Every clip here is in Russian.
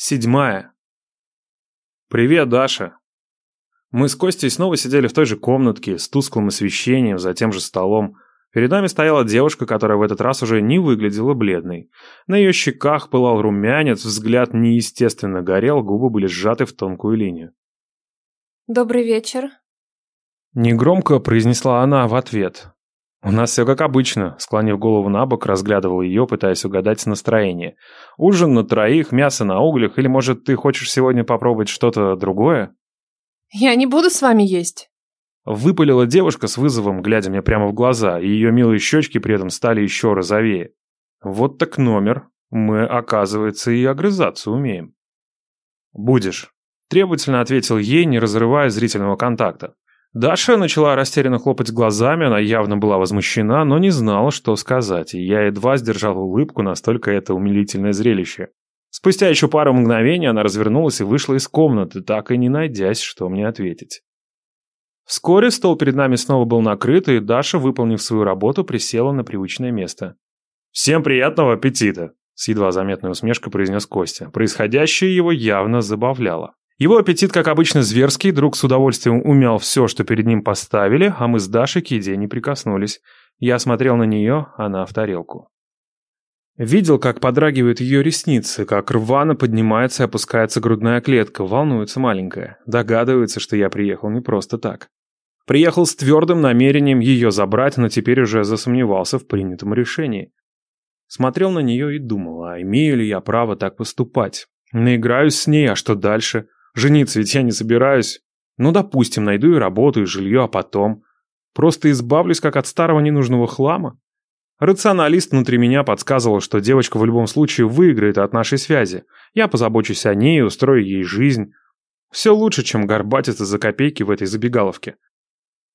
Седьмая. «Привет, Даша!» Мы с Костей снова сидели в той же комнатке, с тусклым освещением, за тем же столом. Перед нами стояла девушка, которая в этот раз уже не выглядела бледной. На ее щеках пылал румянец, взгляд неестественно горел, губы были сжаты в тонкую линию. «Добрый вечер», — негромко произнесла она в ответ. «У нас все как обычно», — склонив голову на бок, разглядывал ее, пытаясь угадать настроение. «Ужин на троих, мясо на углях, или, может, ты хочешь сегодня попробовать что-то другое?» «Я не буду с вами есть». Выпалила девушка с вызовом, глядя мне прямо в глаза, и ее милые щечки при этом стали еще розовее. «Вот так номер. Мы, оказывается, и огрызаться умеем». «Будешь», — требовательно ответил ей, не разрывая зрительного контакта. Даша начала растерянно хлопать глазами, она явно была возмущена, но не знала, что сказать, и я едва сдержал улыбку, настолько это умилительное зрелище. Спустя еще пару мгновений она развернулась и вышла из комнаты, так и не найдясь, что мне ответить. Вскоре стол перед нами снова был накрыт, и Даша, выполнив свою работу, присела на привычное место. «Всем приятного аппетита!» — с едва заметной усмешкой произнес Костя. Происходящее его явно забавляло. Его аппетит, как обычно, зверский, друг с удовольствием умял все, что перед ним поставили, а мы с Дашей к еде не прикоснулись. Я смотрел на нее, она в тарелку. Видел, как подрагивают ее ресницы, как рвано поднимается и опускается грудная клетка, волнуется маленькая, догадывается, что я приехал не просто так. Приехал с твердым намерением ее забрать, но теперь уже засомневался в принятом решении. Смотрел на нее и думал, а имею ли я право так поступать? Наиграюсь с ней, а что дальше? Жениться ведь я не собираюсь. Ну, допустим, найду и работу, и жилье, а потом... Просто избавлюсь как от старого ненужного хлама. Рационалист внутри меня подсказывал, что девочка в любом случае выиграет от нашей связи. Я позабочусь о ней, устрою ей жизнь. Все лучше, чем горбатиться за копейки в этой забегаловке.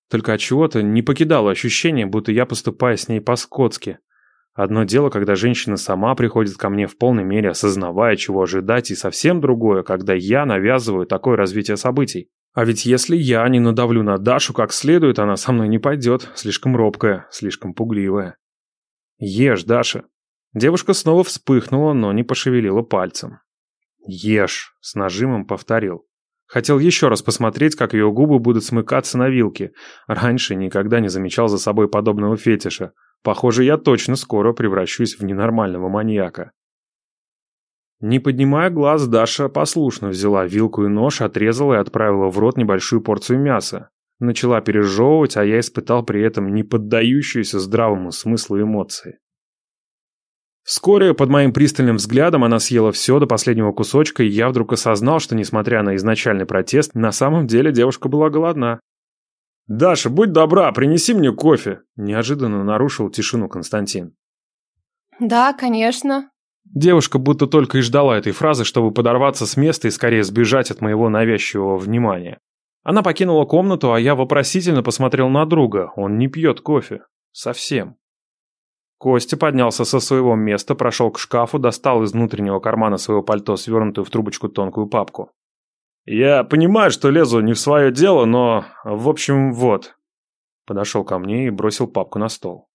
Только от чего-то не покидало ощущение, будто я поступаю с ней по-скотски. Одно дело, когда женщина сама приходит ко мне в полной мере, осознавая, чего ожидать, и совсем другое, когда я навязываю такое развитие событий. А ведь если я не надавлю на Дашу как следует, она со мной не пойдет, слишком робкая, слишком пугливая. Ешь, Даша. Девушка снова вспыхнула, но не пошевелила пальцем. Ешь, с нажимом повторил. Хотел еще раз посмотреть, как ее губы будут смыкаться на вилке. Раньше никогда не замечал за собой подобного фетиша. Похоже, я точно скоро превращусь в ненормального маньяка. Не поднимая глаз, Даша послушно взяла вилку и нож, отрезала и отправила в рот небольшую порцию мяса. Начала пережевывать, а я испытал при этом не поддающуюся здравому смыслу эмоции. Вскоре, под моим пристальным взглядом, она съела все до последнего кусочка, и я вдруг осознал, что, несмотря на изначальный протест, на самом деле девушка была голодна. «Даша, будь добра, принеси мне кофе!» Неожиданно нарушил тишину Константин. «Да, конечно». Девушка будто только и ждала этой фразы, чтобы подорваться с места и скорее сбежать от моего навязчивого внимания. Она покинула комнату, а я вопросительно посмотрел на друга. Он не пьет кофе. Совсем. Костя поднялся со своего места, прошел к шкафу, достал из внутреннего кармана своего пальто свернутую в трубочку тонкую папку. «Я понимаю, что лезу не в свое дело, но... В общем, вот». Подошел ко мне и бросил папку на стол.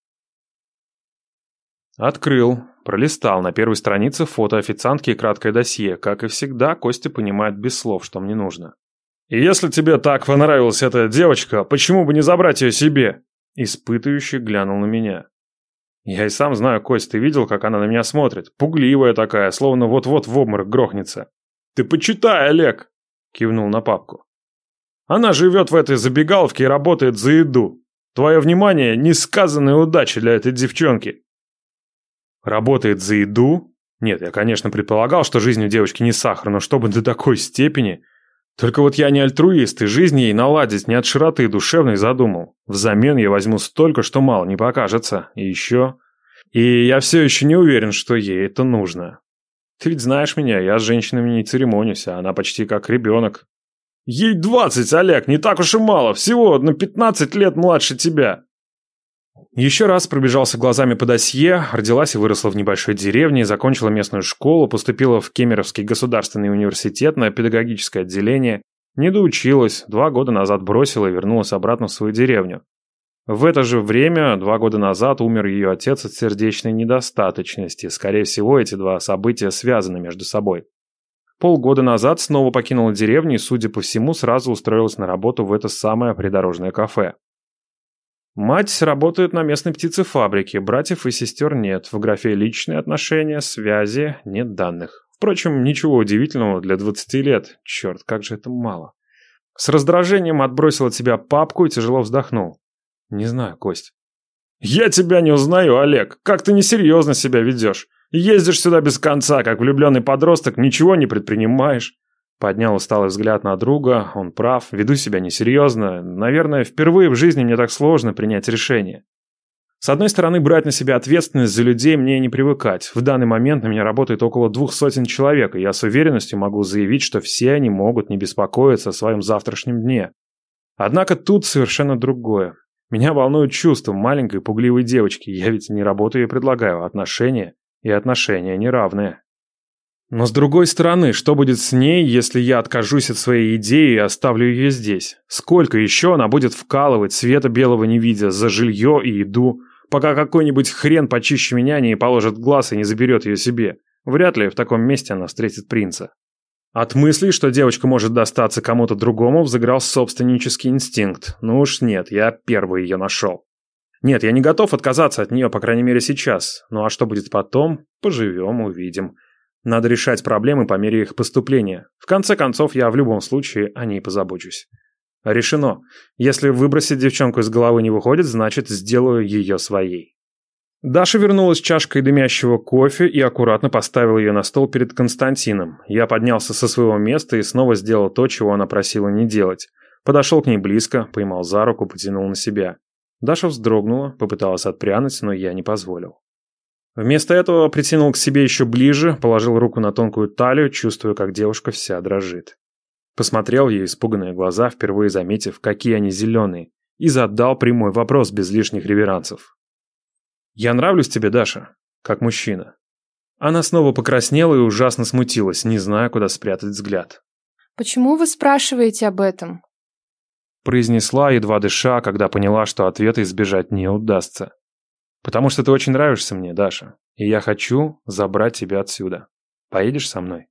Открыл, пролистал. На первой странице фото официантки и краткое досье. Как и всегда, Костя понимает без слов, что мне нужно. «И если тебе так понравилась эта девочка, почему бы не забрать ее себе?» Испытывающий глянул на меня. Я и сам знаю, Кость, ты видел, как она на меня смотрит? Пугливая такая, словно вот-вот в обморок грохнется. Ты почитай, Олег! Кивнул на папку. Она живет в этой забегаловке и работает за еду. Твое внимание – несказанная удача для этой девчонки. Работает за еду? Нет, я, конечно, предполагал, что жизнь у девочки не сахар, но чтобы до такой степени... Только вот я не альтруист, и жизнь ей наладить не от широты душевной задумал. Взамен я возьму столько, что мало не покажется. И еще... И я все еще не уверен, что ей это нужно. Ты ведь знаешь меня, я с женщинами не церемонюсь, а она почти как ребенок. Ей двадцать, Олег, не так уж и мало, всего на пятнадцать лет младше тебя. Еще раз пробежался глазами по досье, родилась и выросла в небольшой деревне, закончила местную школу, поступила в Кемеровский государственный университет на педагогическое отделение, не доучилась, два года назад бросила и вернулась обратно в свою деревню. В это же время, два года назад, умер ее отец от сердечной недостаточности. Скорее всего, эти два события связаны между собой. Полгода назад снова покинула деревню и, судя по всему, сразу устроилась на работу в это самое придорожное кафе. Мать работает на местной птицефабрике, братьев и сестер нет, в графе «Личные отношения», «Связи» нет данных. Впрочем, ничего удивительного для 20 лет. Черт, как же это мало. С раздражением отбросил от себя папку и тяжело вздохнул. Не знаю, Кость. «Я тебя не узнаю, Олег. Как ты несерьезно себя ведешь. Ездишь сюда без конца, как влюбленный подросток, ничего не предпринимаешь». Поднял усталый взгляд на друга. Он прав, веду себя несерьезно. Наверное, впервые в жизни мне так сложно принять решение. С одной стороны, брать на себя ответственность за людей мне не привыкать. В данный момент на меня работает около двух сотен человек, и я с уверенностью могу заявить, что все они могут не беспокоиться о своем завтрашнем дне. Однако тут совершенно другое. Меня волнуют чувства маленькой пугливой девочки. Я ведь не работаю и предлагаю отношения, и отношения неравные. Но с другой стороны, что будет с ней, если я откажусь от своей идеи и оставлю ее здесь? Сколько еще она будет вкалывать, света белого не видя, за жилье и еду, пока какой-нибудь хрен почище меня не положит глаз и не заберет ее себе? Вряд ли в таком месте она встретит принца. От мысли, что девочка может достаться кому-то другому, взыграл собственнический инстинкт. Ну уж нет, я первый ее нашел. Нет, я не готов отказаться от нее, по крайней мере сейчас. Ну а что будет потом, поживем, увидим. Надо решать проблемы по мере их поступления. В конце концов, я в любом случае о ней позабочусь. Решено. Если выбросить девчонку из головы не выходит, значит, сделаю ее своей. Даша вернулась с чашкой дымящего кофе и аккуратно поставила ее на стол перед Константином. Я поднялся со своего места и снова сделал то, чего она просила не делать. Подошел к ней близко, поймал за руку, потянул на себя. Даша вздрогнула, попыталась отпрянуть, но я не позволил. Вместо этого притянул к себе еще ближе, положил руку на тонкую талию, чувствуя, как девушка вся дрожит. Посмотрел в ее испуганные глаза, впервые заметив, какие они зеленые, и задал прямой вопрос без лишних реверансов. «Я нравлюсь тебе, Даша, как мужчина». Она снова покраснела и ужасно смутилась, не зная, куда спрятать взгляд. «Почему вы спрашиваете об этом?» Произнесла, едва дыша, когда поняла, что ответа избежать не удастся. «Потому что ты очень нравишься мне, Даша, и я хочу забрать тебя отсюда. Поедешь со мной?»